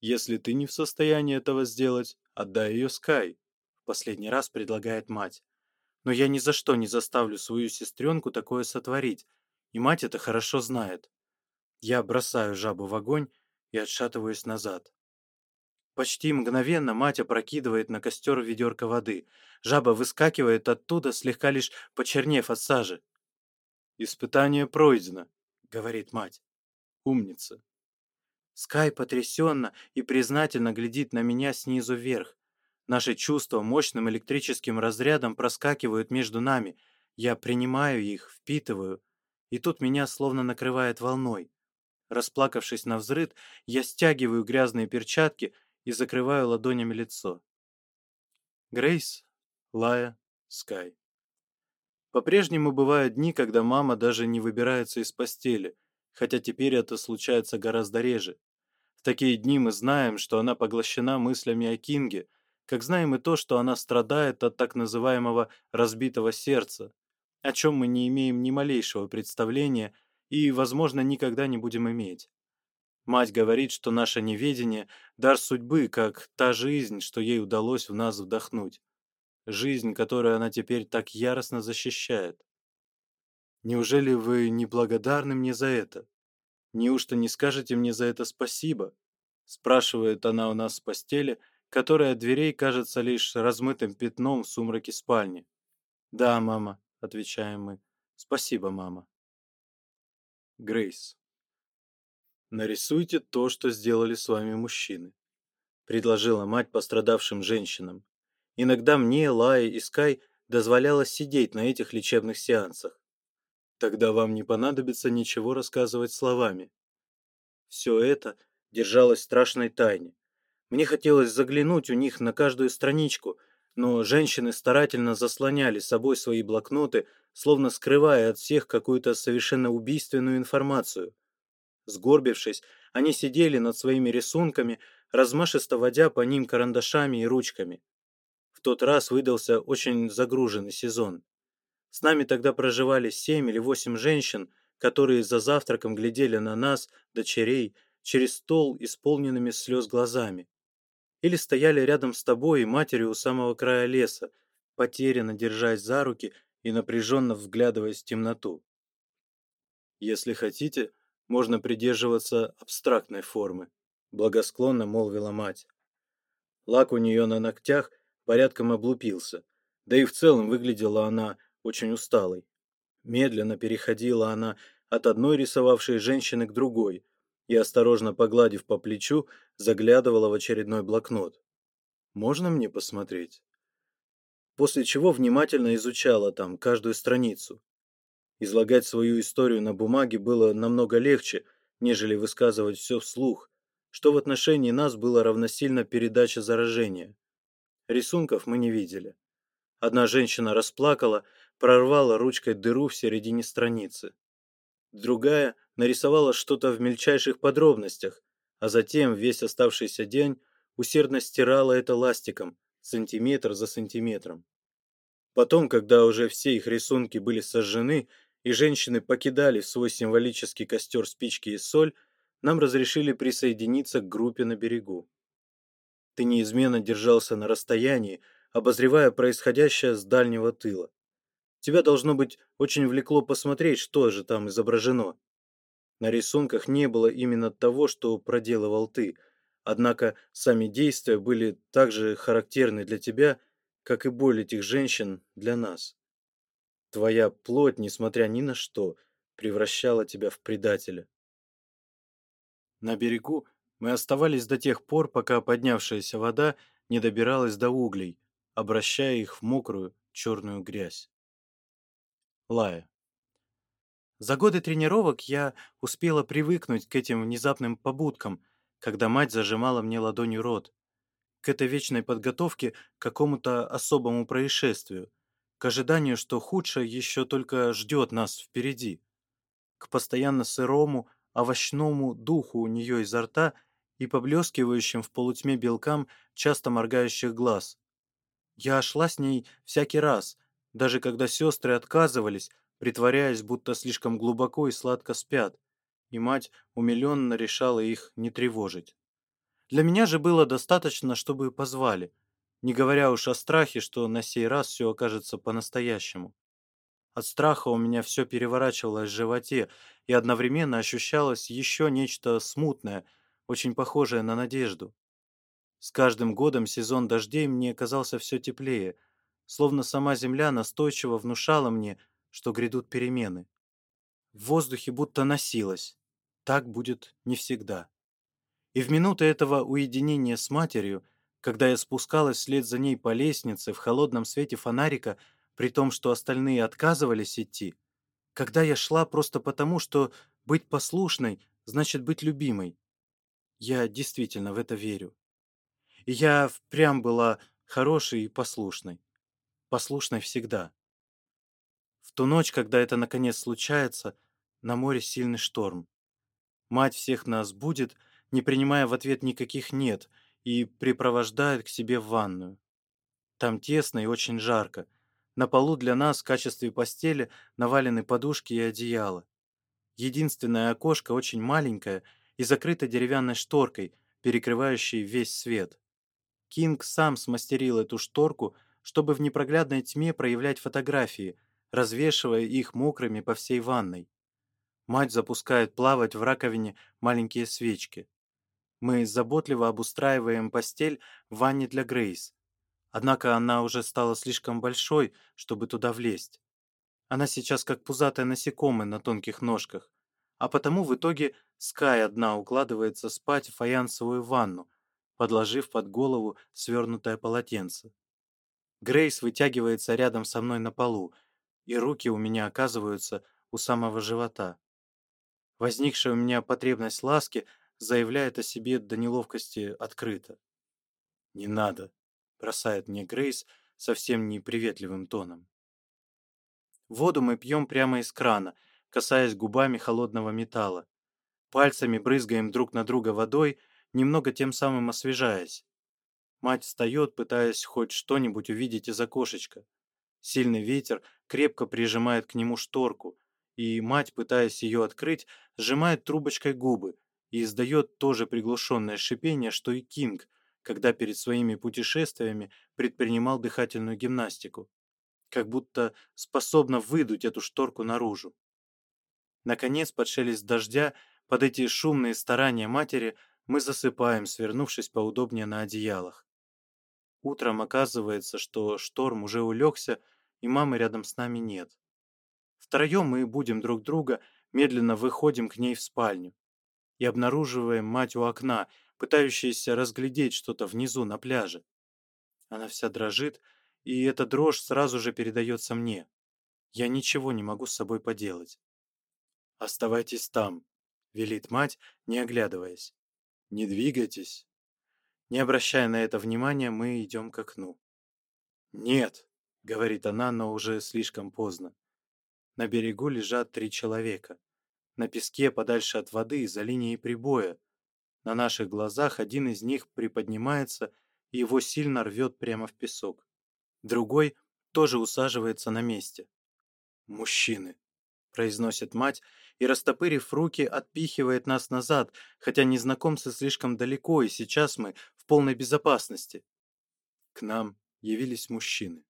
Если ты не в состоянии этого сделать, отдай ее Скай», — в последний раз предлагает мать. «Но я ни за что не заставлю свою сестренку такое сотворить, и мать это хорошо знает. Я бросаю жабу в огонь и отшатываюсь назад». Почти мгновенно мать опрокидывает на костер ведерко воды. Жаба выскакивает оттуда, слегка лишь почернев от сажи. «Испытание пройдено», — говорит мать. «Умница». Скай потрясенно и признательно глядит на меня снизу вверх. Наши чувства мощным электрическим разрядом проскакивают между нами. Я принимаю их, впитываю. И тут меня словно накрывает волной. Расплакавшись на взрыд, я стягиваю грязные перчатки и закрываю ладонями лицо. Грейс, Лая, Скай. По-прежнему бывают дни, когда мама даже не выбирается из постели, хотя теперь это случается гораздо реже. В такие дни мы знаем, что она поглощена мыслями о Кинге, как знаем и то, что она страдает от так называемого «разбитого сердца», о чем мы не имеем ни малейшего представления и, возможно, никогда не будем иметь. Мать говорит, что наше неведение – дар судьбы, как та жизнь, что ей удалось в нас вдохнуть. Жизнь, которую она теперь так яростно защищает. Неужели вы не благодарны мне за это? неужто не скажете мне за это спасибо?» спрашивает она у нас с постели, которая от дверей кажется лишь размытым пятном в сумраке спальни. «Да, мама», — отвечаем мы. «Спасибо, мама». Грейс. «Нарисуйте то, что сделали с вами мужчины», — предложила мать пострадавшим женщинам. Иногда мне, Лае и Скай дозволялось сидеть на этих лечебных сеансах. Тогда вам не понадобится ничего рассказывать словами. Все это держалось в страшной тайне. Мне хотелось заглянуть у них на каждую страничку, но женщины старательно заслоняли собой свои блокноты, словно скрывая от всех какую-то совершенно убийственную информацию. Сгорбившись, они сидели над своими рисунками, размашисто водя по ним карандашами и ручками. В тот раз выдался очень загруженный сезон. С нами тогда проживали семь или восемь женщин, которые за завтраком глядели на нас, дочерей, через стол исполненными слез глазами. Или стояли рядом с тобой и матерью у самого края леса, потерянно держась за руки и напряженно вглядываясь в темноту. «Если хотите, можно придерживаться абстрактной формы», — благосклонно молвила мать. Лак у нее на ногтях порядком облупился, да и в целом выглядела она очень усталой. Медленно переходила она от одной рисовавшей женщины к другой и, осторожно погладив по плечу, заглядывала в очередной блокнот. «Можно мне посмотреть?» После чего внимательно изучала там каждую страницу. Излагать свою историю на бумаге было намного легче, нежели высказывать все вслух, что в отношении нас было равносильно передача заражения. Рисунков мы не видели. Одна женщина расплакала, прорвала ручкой дыру в середине страницы. Другая нарисовала что-то в мельчайших подробностях, а затем весь оставшийся день усердно стирала это ластиком, сантиметр за сантиметром. Потом, когда уже все их рисунки были сожжены и женщины покидали свой символический костер спички и соль, нам разрешили присоединиться к группе на берегу. Ты неизменно держался на расстоянии, обозревая происходящее с дальнего тыла. Тебя, должно быть, очень влекло посмотреть, что же там изображено. На рисунках не было именно того, что проделывал ты, однако сами действия были так же характерны для тебя, как и боль этих женщин для нас. Твоя плоть, несмотря ни на что, превращала тебя в предателя. На берегу мы оставались до тех пор, пока поднявшаяся вода не добиралась до углей – обращая их в мокрую, черную грязь. Лая. За годы тренировок я успела привыкнуть к этим внезапным побудкам, когда мать зажимала мне ладонью рот, к этой вечной подготовке к какому-то особому происшествию, к ожиданию, что худшее еще только ждет нас впереди, к постоянно сырому, овощному духу у нее изо рта и поблескивающим в полутьме белкам часто моргающих глаз. Я шла с ней всякий раз, даже когда сестры отказывались, притворяясь, будто слишком глубоко и сладко спят, и мать умиленно решала их не тревожить. Для меня же было достаточно, чтобы позвали, не говоря уж о страхе, что на сей раз все окажется по-настоящему. От страха у меня все переворачивалось в животе, и одновременно ощущалось еще нечто смутное, очень похожее на надежду. С каждым годом сезон дождей мне казался все теплее, словно сама земля настойчиво внушала мне, что грядут перемены. В воздухе будто носилось. Так будет не всегда. И в минуты этого уединения с матерью, когда я спускалась вслед за ней по лестнице в холодном свете фонарика, при том, что остальные отказывались идти, когда я шла просто потому, что быть послушной значит быть любимой. Я действительно в это верю. Я прям была хорошей и послушной. Послушной всегда. В ту ночь, когда это наконец случается, на море сильный шторм. Мать всех нас будет, не принимая в ответ никаких «нет», и припровождает к себе в ванную. Там тесно и очень жарко. На полу для нас в качестве постели навалены подушки и одеяло. Единственное окошко очень маленькое и закрыто деревянной шторкой, перекрывающей весь свет. Кинг сам смастерил эту шторку, чтобы в непроглядной тьме проявлять фотографии, развешивая их мокрыми по всей ванной. Мать запускает плавать в раковине маленькие свечки. Мы заботливо обустраиваем постель в ванне для Грейс. Однако она уже стала слишком большой, чтобы туда влезть. Она сейчас как пузатая насекомая на тонких ножках. А потому в итоге Скай одна укладывается спать в фаянсовую ванну, подложив под голову свернутое полотенце. Грейс вытягивается рядом со мной на полу, и руки у меня оказываются у самого живота. Возникшая у меня потребность ласки заявляет о себе до неловкости открыто. «Не надо», — бросает мне Грейс совсем неприветливым тоном. Воду мы пьем прямо из крана, касаясь губами холодного металла. Пальцами брызгаем друг на друга водой, немного тем самым освежаясь. Мать встает, пытаясь хоть что-нибудь увидеть из окошечка. Сильный ветер крепко прижимает к нему шторку, и мать, пытаясь ее открыть, сжимает трубочкой губы и издает то же приглушенное шипение, что и Кинг, когда перед своими путешествиями предпринимал дыхательную гимнастику, как будто способна выдуть эту шторку наружу. Наконец, под шелест дождя, под эти шумные старания матери, мы засыпаем, свернувшись поудобнее на одеялах. Утром оказывается, что шторм уже улегся, и мамы рядом с нами нет. Втроем мы будем друг друга, медленно выходим к ней в спальню. И обнаруживаем мать у окна, пытающаяся разглядеть что-то внизу на пляже. Она вся дрожит, и эта дрожь сразу же передается мне. Я ничего не могу с собой поделать. «Оставайтесь там», — велит мать, не оглядываясь. «Не двигайтесь!» Не обращая на это внимания, мы идем к окну. «Нет!» — говорит она, но уже слишком поздно. На берегу лежат три человека. На песке, подальше от воды, за линией прибоя. На наших глазах один из них приподнимается, и его сильно рвет прямо в песок. Другой тоже усаживается на месте. «Мужчины!» произносит мать и, растопырив руки, отпихивает нас назад, хотя незнакомцы слишком далеко, и сейчас мы в полной безопасности. К нам явились мужчины.